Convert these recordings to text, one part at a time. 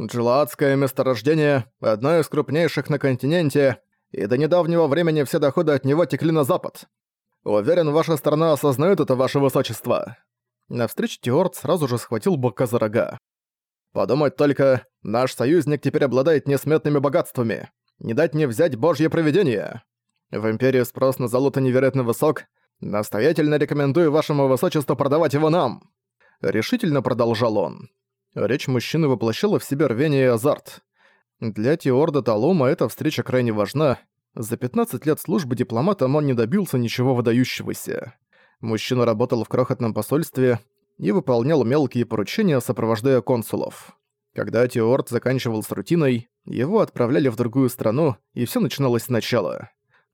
Джилаадское месторождение – одно из крупнейших на континенте, и до недавнего времени все доходы от него текли на запад. Уверен, ваша страна осознает это, ваше высочество». На встрече Теорт сразу же схватил бока за рога. «Подумать только, наш союзник теперь обладает несметными богатствами. Не дать мне взять божье провидение. В Империи спрос на золото невероятно высок. Настоятельно рекомендую вашему высочеству продавать его нам». Решительно продолжал он. Речь мужчины воплощала в себе рвение и азарт. Для Теорда Талома эта встреча крайне важна. За 15 лет службы дипломатом он не добился ничего выдающегося. Мужчина работал в крохотном посольстве и выполнял мелкие поручения, сопровождая консулов. Когда Теорд заканчивал с рутиной, его отправляли в другую страну, и все начиналось сначала.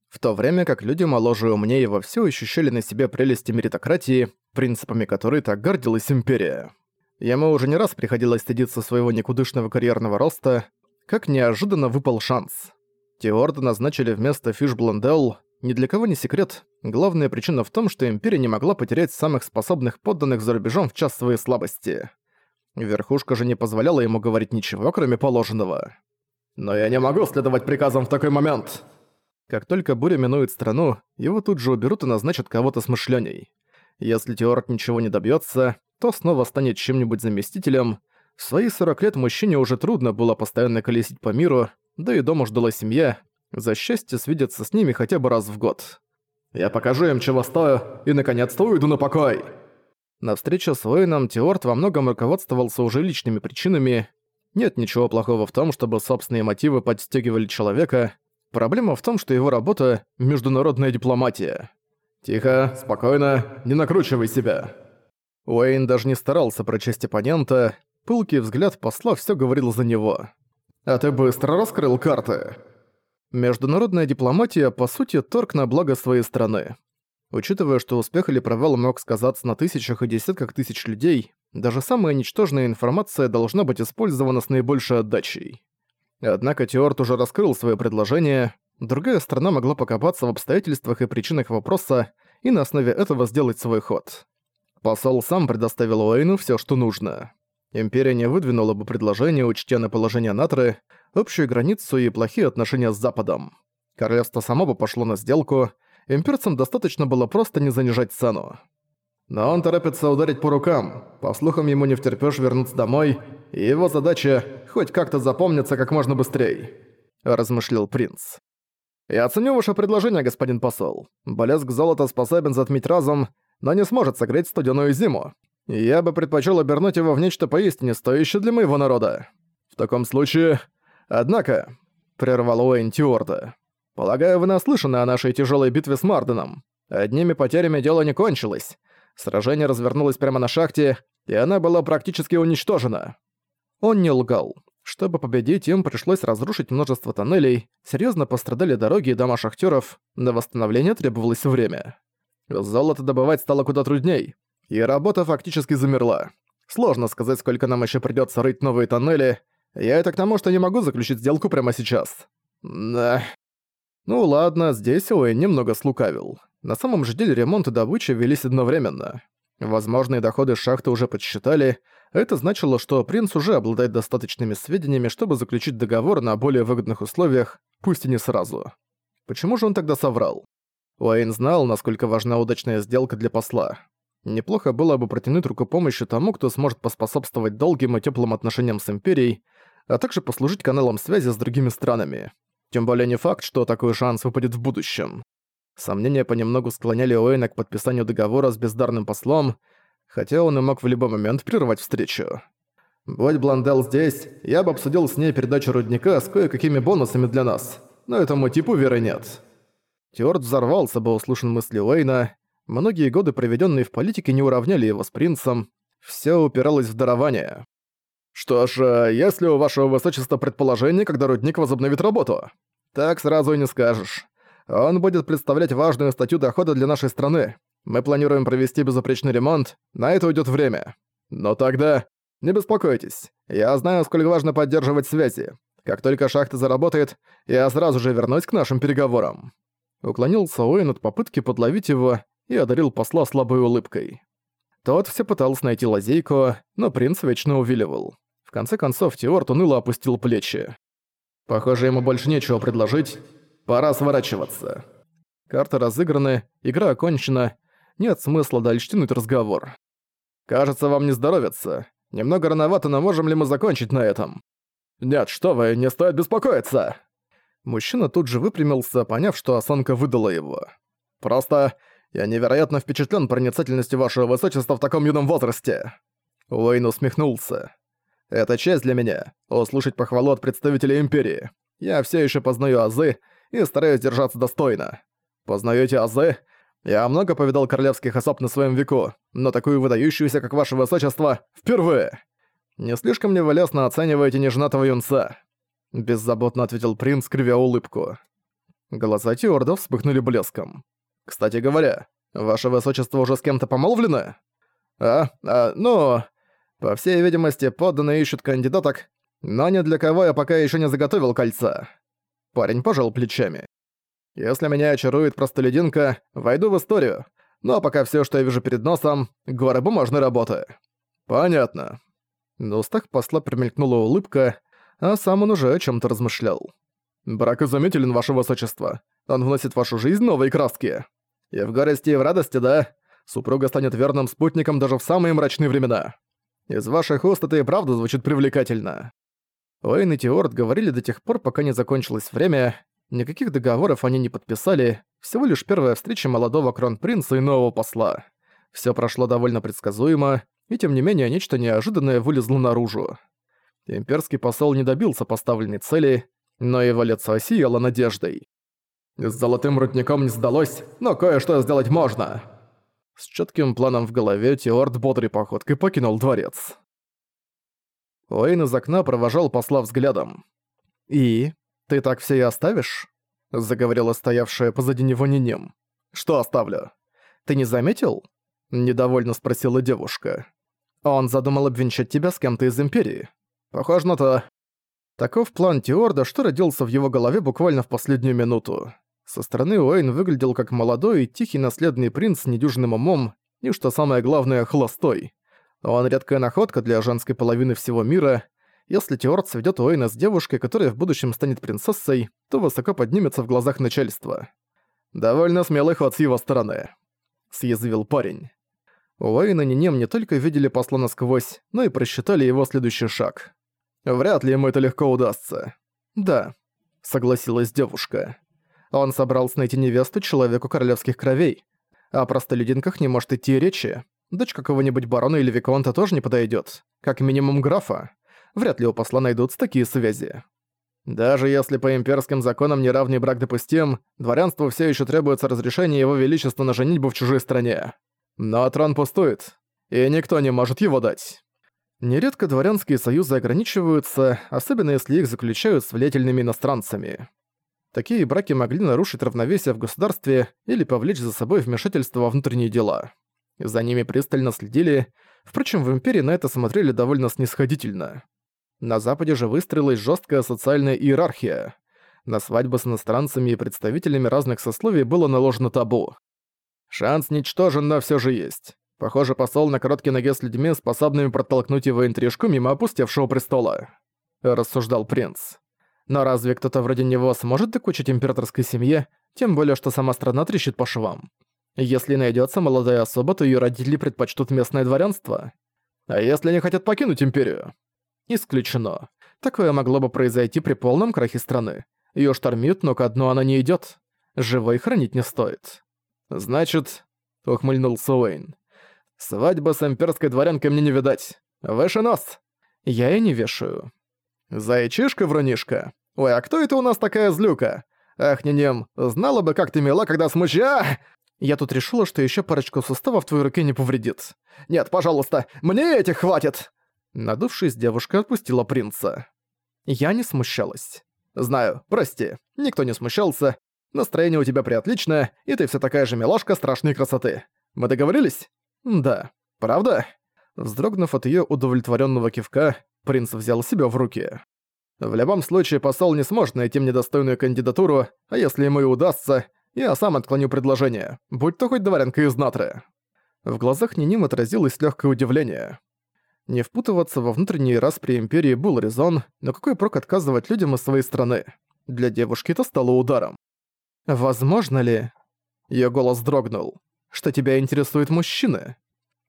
В то время как люди моложе и умнее во все ощущали на себе прелести меритократии, принципами которой так гордилась империя. Ему уже не раз приходилось стыдиться своего никудышного карьерного роста, как неожиданно выпал шанс. Теорда назначили вместо Фиш Блондел, ни для кого не секрет, главная причина в том, что Империя не могла потерять самых способных подданных за рубежом в час своей слабости. Верхушка же не позволяла ему говорить ничего, кроме положенного. «Но я не могу следовать приказам в такой момент!» Как только буря минует страну, его тут же уберут и назначат кого-то смышленей. Если Теорд ничего не добьется, то снова станет чем-нибудь заместителем. В свои 40 лет мужчине уже трудно было постоянно колесить по миру, да и дома ждала семья. За счастье свидеться с ними хотя бы раз в год. «Я покажу им, чего стою, и наконец-то уйду на покой!» На встрече с воином Теорт во многом руководствовался уже личными причинами. Нет ничего плохого в том, чтобы собственные мотивы подстегивали человека. Проблема в том, что его работа – международная дипломатия. «Тихо, спокойно, не накручивай себя», Уэйн даже не старался прочесть оппонента, пылкий взгляд посла все говорил за него. «А ты быстро раскрыл карты!» Международная дипломатия, по сути, торг на благо своей страны. Учитывая, что успех или провал мог сказаться на тысячах и десятках тысяч людей, даже самая ничтожная информация должна быть использована с наибольшей отдачей. Однако Теорт уже раскрыл свое предложение, другая страна могла покопаться в обстоятельствах и причинах вопроса и на основе этого сделать свой ход. Посол сам предоставил Уэйну все, что нужно. Империя не выдвинула бы предложение, учтя на положение Натры, общую границу и плохие отношения с Западом. Королевство само бы пошло на сделку, имперцам достаточно было просто не занижать цену. Но он торопится ударить по рукам. По слухам, ему не втерпёшь вернуться домой, и его задача — хоть как-то запомниться как можно быстрее», — размышлял принц. «Я оценю ваше предложение, господин посол. Блеск золота способен затмить разум, но не сможет согреть студеную зиму. Я бы предпочел обернуть его в нечто поистине стоящее для моего народа. В таком случае... Однако, прервал Уэйн Тюорда, полагаю, вы наслышаны о нашей тяжелой битве с Марденом. Одними потерями дело не кончилось. Сражение развернулось прямо на шахте, и она была практически уничтожена. Он не лгал. Чтобы победить, им пришлось разрушить множество тоннелей, серьезно пострадали дороги и дома шахтеров, на восстановление требовалось время. Золото добывать стало куда трудней, и работа фактически замерла. Сложно сказать, сколько нам еще придется рыть новые тоннели. Я это к тому, что не могу заключить сделку прямо сейчас. Да. Ну ладно, здесь Уэйн немного слукавил. На самом же деле ремонт и добыча велись одновременно. Возможные доходы шахты уже подсчитали, это значило, что принц уже обладает достаточными сведениями, чтобы заключить договор на более выгодных условиях, пусть и не сразу. Почему же он тогда соврал? Уэйн знал, насколько важна удачная сделка для посла. Неплохо было бы протянуть руку помощи тому, кто сможет поспособствовать долгим и теплым отношениям с Империей, а также послужить каналом связи с другими странами. Тем более не факт, что такой шанс выпадет в будущем. Сомнения понемногу склоняли Уэйна к подписанию договора с бездарным послом, хотя он и мог в любой момент прервать встречу. «Будь Бландел здесь, я бы обсудил с ней передачу рудника с кое-какими бонусами для нас, но этому типу веры нет». Тёрд взорвался бы услышан мысли Уэйна. Многие годы, проведенные в политике, не уравняли его с принцем. Все упиралось в дарование. «Что ж, э, если у вашего высочества предположение, когда рудник возобновит работу?» «Так сразу и не скажешь. Он будет представлять важную статью дохода для нашей страны. Мы планируем провести безупречный ремонт, на это уйдет время. Но тогда... Не беспокойтесь, я знаю, сколько важно поддерживать связи. Как только шахта заработает, я сразу же вернусь к нашим переговорам». Уклонился Уэйн от попытки подловить его и одарил посла слабой улыбкой. Тот все пытался найти лазейку, но принц вечно увиливал. В конце концов, Теорт уныло опустил плечи. Похоже, ему больше нечего предложить. Пора сворачиваться. Карты разыграны, игра окончена. Нет смысла дальше тянуть разговор. Кажется, вам не здоровится. Немного рановато, но можем ли мы закончить на этом? Нет, что вы, не стоит беспокоиться. Мужчина тут же выпрямился, поняв, что осанка выдала его. Просто я невероятно впечатлен проницательностью вашего высочества в таком юном возрасте. Уэйн усмехнулся. Это честь для меня — услышать похвалу от представителей Империи. Я все еще познаю азы и стараюсь держаться достойно. Познаете азы? Я много повидал королевских особ на своем веку, но такую выдающуюся, как ваше высочество, впервые. Не слишком ли вы лестно оцениваете неженатого юнца?» Беззаботно ответил принц, кривя улыбку. Глаза Теорда вспыхнули блеском. «Кстати говоря, ваше высочество уже с кем-то помолвлено?» «А, а, ну...» По всей видимости, подданные ищут кандидаток, но ни для кого я пока еще не заготовил кольца. Парень пожал плечами. Если меня очарует простолюдинка, войду в историю. Но пока все, что я вижу перед носом, горы бумажной работы. Понятно. На устах посла промелькнула улыбка, а сам он уже о чем то размышлял. «Брак изумителен, ваше высочество. Он вносит в вашу жизнь новые краски. И в горести, и в радости, да? Супруга станет верным спутником даже в самые мрачные времена. Из ваших уст это и правда звучит привлекательно. Уэйн и Теорд говорили до тех пор, пока не закончилось время. Никаких договоров они не подписали, всего лишь первая встреча молодого кронпринца и нового посла. Всё прошло довольно предсказуемо, и тем не менее нечто неожиданное вылезло наружу. Имперский посол не добился поставленной цели, но его лицо сияло надеждой. «С золотым рудником не сдалось, но кое-что сделать можно!» С четким планом в голове Теорд бодрой походкой покинул дворец. Уэйн из окна провожал посла взглядом. «И? Ты так все и оставишь?» — заговорила стоявшая позади него Нинем. «Что оставлю? Ты не заметил?» — недовольно спросила девушка. «Он задумал обвенчать тебя с кем-то из Империи. Похоже на то. Таков план Теорда, что родился в его голове буквально в последнюю минуту. Со стороны Уэйн выглядел как молодой и тихий наследный принц с недюжным умом и, что самое главное, холостой. Он редкая находка для женской половины всего мира. Если Теорд сведёт Уэйна с девушкой, которая в будущем станет принцессой, то высоко поднимется в глазах начальства. «Довольно смелый ход с его стороны», — съязвил парень. Уэйн и Нинем не только видели посла насквозь, но и просчитали его следующий шаг. Вряд ли ему это легко удастся. «Да», — согласилась девушка. Он собрался найти невесту человеку королевских кровей. О простолюдинках не может идти речи. Дочь какого-нибудь барона или виконта тоже не подойдет. Как минимум графа. Вряд ли у посла найдутся такие связи. Даже если по имперским законам неравный брак допустим, дворянству все еще требуется разрешение его величества на женитьбу в чужой стране. Но трон пустует, и никто не может его дать. Нередко дворянские союзы ограничиваются, особенно если их заключают с влиятельными иностранцами. Такие браки могли нарушить равновесие в государстве или повлечь за собой вмешательство во внутренние дела. За ними пристально следили, впрочем, в Империи на это смотрели довольно снисходительно. На Западе же выстроилась жесткая социальная иерархия. На свадьбы с иностранцами и представителями разных сословий было наложено табу. Шанс ничтожен, но все же есть. Похоже, посол на короткой ноге с людьми, способными протолкнуть его интрижку мимо опустевшего престола. Рассуждал принц. Но разве кто-то вроде него сможет докучить императорской семье, тем более что сама страна трещит по швам? Если найдется молодая особа, то ее родители предпочтут местное дворянство. А если они хотят покинуть империю? Исключено. Такое могло бы произойти при полном крахе страны. Ее штормит, но ко дну она не идет. Живой хранить не стоит. Значит, ухмыльнулся Уэйн. Свадьба с имперской дворянкой мне не видать. Выше нос. Я и не вешаю. «Зайчишка-врунишка? Ой, а кто это у нас такая злюка? Ах, не-нем, знала бы, как ты мила, когда смуща...» Я тут решила, что еще парочку суставов в твоей руке не повредит. «Нет, пожалуйста, мне этих хватит!» Надувшись, девушка отпустила принца. Я не смущалась. «Знаю, прости, никто не смущался. Настроение у тебя приотличное, и ты все такая же милашка страшной красоты. Мы договорились?» «Да. Правда?» Вздрогнув от ее удовлетворенного кивка, Принц взял себя в руки. В любом случае, посол не сможет найти мне достойную кандидатуру, а если ему и удастся, я сам отклоню предложение, будь то хоть дворянка из Натры. В глазах Ниним отразилось легкое удивление. Не впутываться во внутренние распри Империи был резон, но какой прок отказывать людям из своей страны? Для девушки это стало ударом. «Возможно ли...» Её голос дрогнул. «Что тебя интересуют мужчины?»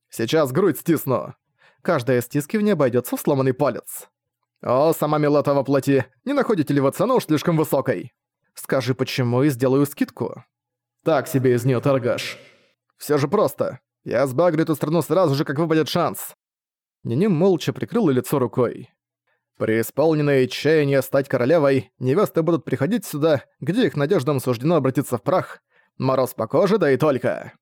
«Сейчас грудь стисну!» Каждая стискивание обойдется в сломанный палец. «О, сама милота воплоти, не находите ли вы цену уж слишком высокой?» «Скажи, почему, и сделаю скидку». «Так себе из неё торгаш». «Всё же просто. Я сбагрю эту страну сразу же, как выпадет шанс». Ниним молча прикрыла лицо рукой. Преисполненные чаяния стать королевой, невесты будут приходить сюда, где их надеждам суждено обратиться в прах. Мороз по коже, да и только.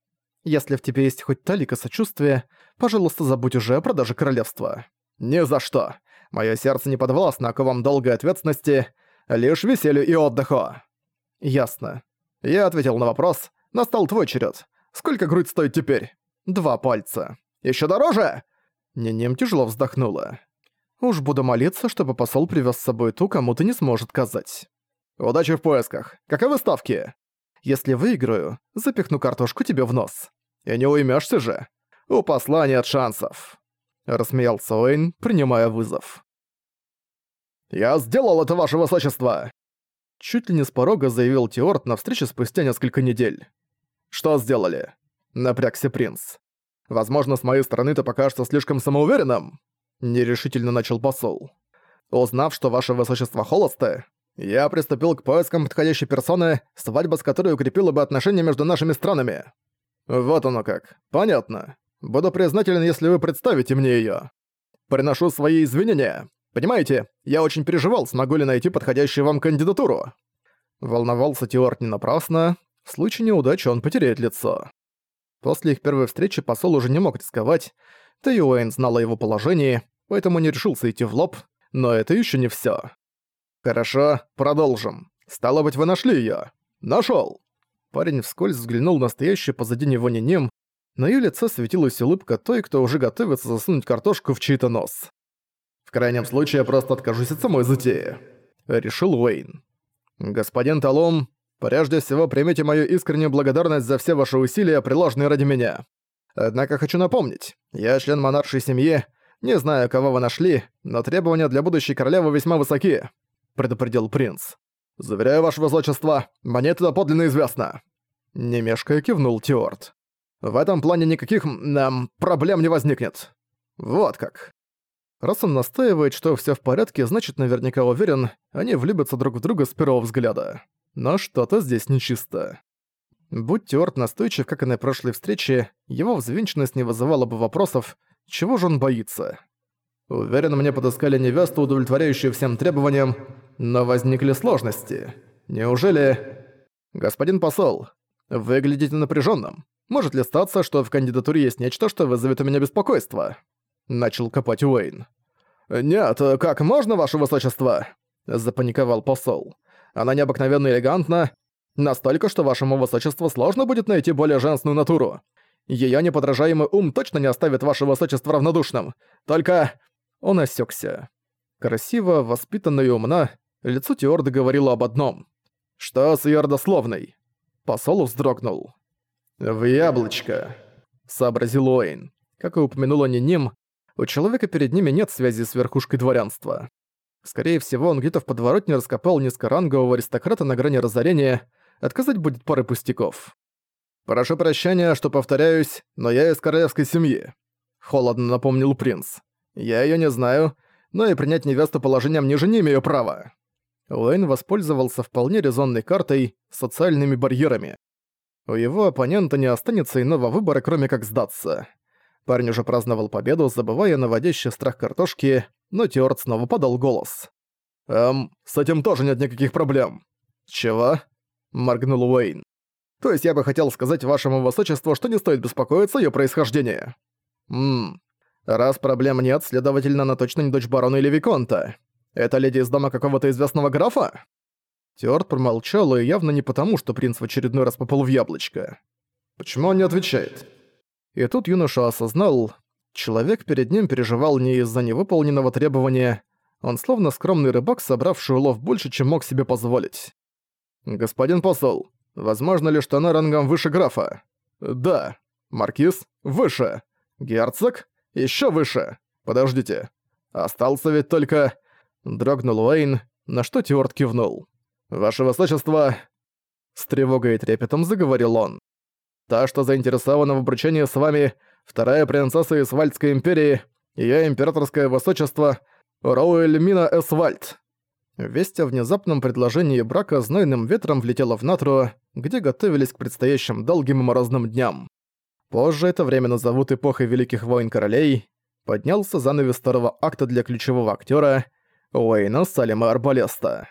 Если в тебе есть хоть талика сочувствия, пожалуйста, забудь уже о продаже королевства. Ни за что. Моё сердце не подвластно оковам долгой ответственности, лишь веселью и отдыху. Ясно. Я ответил на вопрос. Настал твой черед. Сколько грудь стоит теперь? Два пальца. Еще дороже? Нинем тяжело вздохнула. Уж буду молиться, чтобы посол привез с собой ту, кому ты не сможет казать. Удачи в поисках. Каковы ставки? Если выиграю, запихну картошку тебе в нос. И не уймешься же. У посла нет шансов. Рассмеялся Уэйн, принимая вызов. «Я сделал это, ваше высочество!» Чуть ли не с порога заявил Теорт на встрече спустя несколько недель. «Что сделали?» Напрягся принц. «Возможно, с моей стороны это покажется слишком самоуверенным?» Нерешительно начал посол. «Узнав, что ваше высочество холосты, я приступил к поискам подходящей персоны, свадьба с которой укрепила бы отношения между нашими странами. Вот оно как. Понятно. Буду признателен, если вы представите мне её. Приношу свои извинения. Понимаете, я очень переживал, смогу ли найти подходящую вам кандидатуру. Волновался Теорт не напрасно. В случае неудачи он потеряет лицо. После их первой встречи посол уже не мог рисковать, да и Уэйн знал о его положении, поэтому не решился идти в лоб, но это еще не все. «Хорошо, продолжим. Стало быть, вы нашли её?» «Нашёл!» Парень вскользь взглянул на стоящую позади него Ниним, на её лице светилась улыбка той, кто уже готовится засунуть картошку в чей-то нос. «В крайнем случае, я просто откажусь от самой затеи», — решил Уэйн. «Господин Талом, прежде всего примите мою искреннюю благодарность за все ваши усилия, приложенные ради меня. Однако хочу напомнить, я член монаршей семьи, не знаю, кого вы нашли, но требования для будущей королевы весьма высоки. — предупредил принц. «Заверяю, ваше высочество, мне это доподлинно известно». Не мешкая кивнул Теорт. «В этом плане никаких, эм, проблем не возникнет». «Вот как». Раз он настаивает, что все в порядке, значит наверняка уверен, они влюбятся друг в друга с первого взгляда. Но что-то здесь нечисто. Будь Теорт настойчив, как и на прошлой встрече, его взвинченность не вызывала бы вопросов, чего же он боится. Уверен, мне подыскали невесту, удовлетворяющую всем требованиям, но возникли сложности. Неужели... Господин посол, выглядите напряженным. Может ли статься, что в кандидатуре есть нечто, что вызовет у меня беспокойство? Начал копать Уэйн. «Нет, как можно, ваше высочество?» Запаниковал посол. «Она необыкновенно элегантна, настолько, что вашему высочеству сложно будет найти более женственную натуру. Её неподражаемый ум точно не оставит ваше высочество равнодушным. Только он осекся. Красиво, воспитанная и умна, лицо Теорда говорило об одном. «Что с её родословной?» Посол вздрогнул. «В яблочко», — сообразил Уэйн. Как и упомянула Ниним, у человека перед ними нет связи с верхушкой дворянства. Скорее всего, он где-то в подворотне раскопал низкорангового аристократа на грани разорения, отказать будет пары пустяков. «Прошу прощения, что повторяюсь, но я из королевской семьи», — холодно напомнил принц. Я её не знаю, но и принять невесту положением ниже не имею права». Уэйн воспользовался вполне резонной картой социальными барьерами. У его оппонента не останется иного выбора, кроме как сдаться. Парень уже праздновал победу, забывая наводящий страх картошки, но Теорт снова подал голос. «Эм, с этим тоже нет никаких проблем». «Чего?» — моргнул Уэйн. «То есть я бы хотел сказать вашему высочеству, что не стоит беспокоиться о её происхождении». «Ммм, Раз проблем нет, следовательно, она точно не дочь барона или виконта. Это леди из дома какого-то известного графа? Тёрт промолчал, и явно не потому, что принц в очередной раз попал в яблочко. Почему он не отвечает? И тут юноша осознал, человек перед ним переживал не из-за невыполненного требования, он словно скромный рыбак, собравший улов больше, чем мог себе позволить. «Господин посол, возможно ли, что она рангом выше графа?» «Да». «Маркиз? Выше». «Герцог?» Еще выше. Подождите. Остался ведь только... Дрогнул Уэйн, на что Тиорт кивнул. «Ваше Высочество...» С тревогой и трепетом заговорил он. «Та, что заинтересована в обручении с вами, вторая принцесса из Вальдской империи, ее императорское высочество Роуэль Мина Эсвальд». Весть о внезапном предложении брака знойным ветром влетела в Натру, где готовились к предстоящим долгим и морозным дням. Позже это время назовут эпохой Великих Войн Королей, поднялся занавес второго акта для ключевого актера Уэйна Салима Арбалеста.